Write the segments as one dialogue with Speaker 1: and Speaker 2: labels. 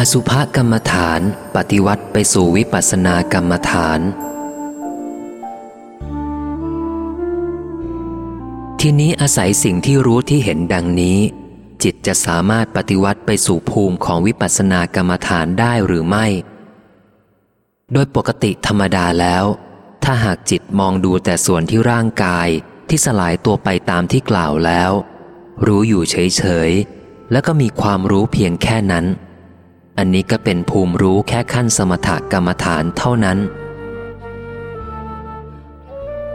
Speaker 1: อสุภกรรมฐานปฏิวัติไปสู่วิปัสสนากรรมฐาน ทีนี้อาศัยสิ่งที่รู้ที่เห็นดังนี้ จิตจะสามารถปฏิวัติไปสู่ภูมิของวิปัสสนากรรมฐานได้หรือไม่ โดยปกติธรรมดาแล้ว ถ้าหากจิตมองดูแต่ส่วนที่ร่างกายที่สลายตัวไปตามที่กล่าวแล้ว รู้อยู่เฉยๆแล้วก็มีความรู้เพียงแค่นั้น อันนี้ก็เป็นภูมิรู้แค่ขั้นสมถกรรมฐานเท่านั้น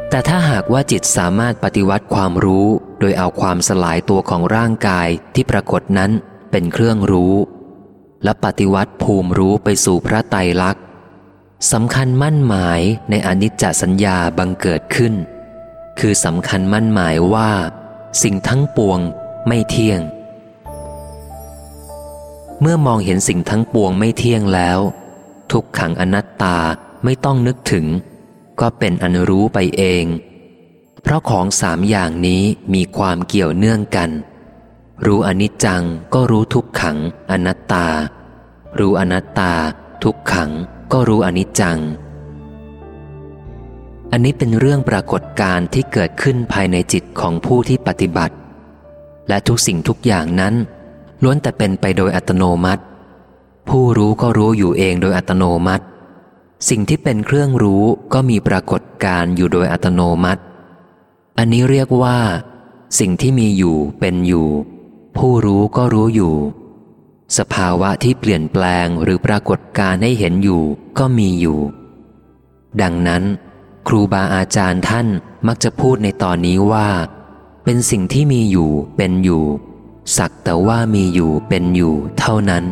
Speaker 1: แต่ถ้าหากว่าจิตสามารถปฏิวัติความรู้ โดยเอาความสลายตัวของร่างกายที่ปรากฏนั้นเป็นเครื่องรู้ และปฏิวัติภูมิรู้ไปสู่พระไตรลักษณ์สำคัญมั่นหมายในอนิจจสัญญาบังเกิดขึ้น คือสำคัญมั่นหมายว่า สิ่งทั้งปวงไม่เที่ยง เมื่อมองเห็นสิ่งทั้งปวงไม่เที่ยงแล้ว ทุกขังอนัตตาไม่ต้องนึกถึง ก็เป็นอนรู้ไปเอง เพราะของสามอย่างนี้มีความเกี่ยวเนื่องกัน รู้อนิจจังก็รู้ทุกขังอนัตตา รู้อนัตตา ทุกขังก็รู้อนิจจัง อันนี้เป็นเรื่องปรากฏการณ์ที่เกิดขึ้นภายในจิตของผู้ที่ปฏิบัติ และทุกสิ่งทุกอย่างนั้น ล้วนแต่เป็นไปโดยอัตโนมัติ ผู้รู้ก็รู้อยู่เองโดยอัตโนมัติ สิ่งที่เป็นเครื่องรู้ก็มีปรากฏการอยู่โดยอัตโนมัติ อันนี้เรียกว่า สิ่งที่มีอยู่เป็นอยู่ ผู้รู้ก็รู้อยู่ สภาวะที่เปลี่ยนแปลงหรือปรากฏการให้เห็นอยู่ก็มีอยู่ ดังนั้น ครูบาอาจารย์ท่านมักจะพูดในตอนนี้ว่า เป็นสิ่งที่มีอยู่เป็นอยู่ สักแต่ว่ามีอยู่เป็นอยู่เท่านั้น